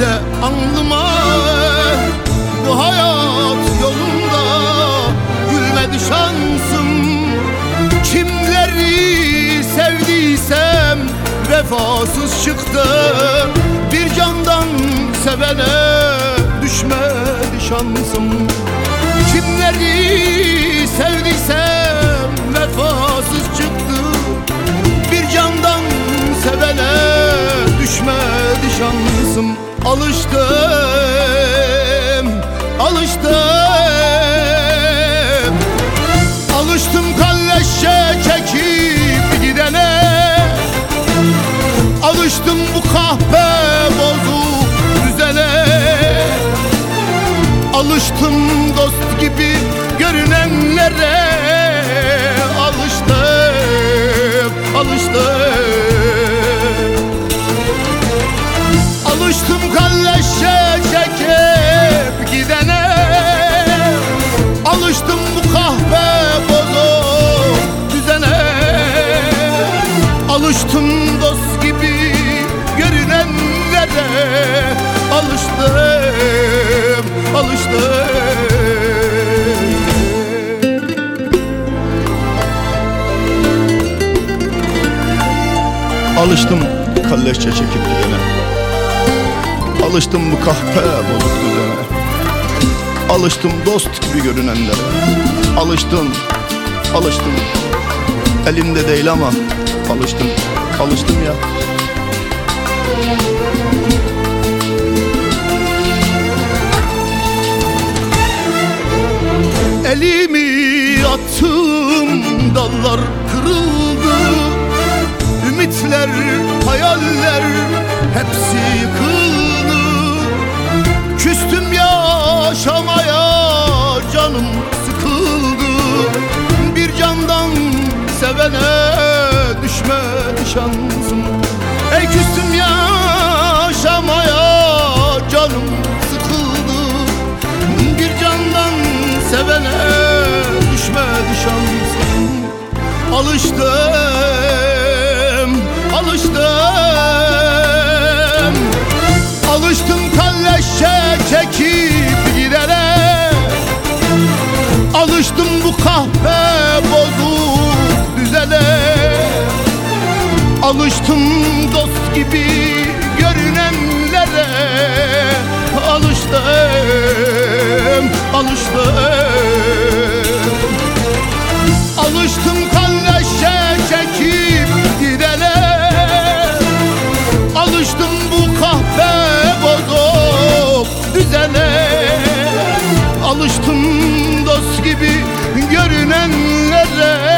söyle anlıma Bu hayat yolunda gülmedi şansım. Kimleri sevdiysem vefasız çıktı. Bir candan sevene düşmedi şansım. Kimleri sevdiysem Alıştım, alıştım. Alıştım kalleşe çekip gidene. Alıştım bu kahpe bozuk düzene. Alıştım dost gibi görünenlere. Alıştım, alıştım Alıştım kalleşe çekip gidene. Alıştım bu kahve bozuk düzene. Alıştım dost gibi görünenlere. Alıştım, alıştım. Alıştım kalleşçe çekip gidene Alıştım bu kahpe bozuk düzene Alıştım dost gibi görünenlere. Alıştım, alıştım. Elimde değil ama alıştım, alıştım ya. Elimi attım dallar kırıldı. Ümitler, hayaller hepsi yıkıldı sevene düşmedi şansım. Ey küstüm yaşamaya canım sıkıldı. Bir candan sevene düşmedi şansım. Alıştım, alıştım. Alıştım kalleşe çekip gidene. Alıştım bu kahve bozuk düzene Alıştım dost gibi görünenlere. Alıştım, alıştım. Alıştım kalleşe çekip gidene. Alıştım bu kahve bozuk düzene. Alıştım dost gibi görünenlere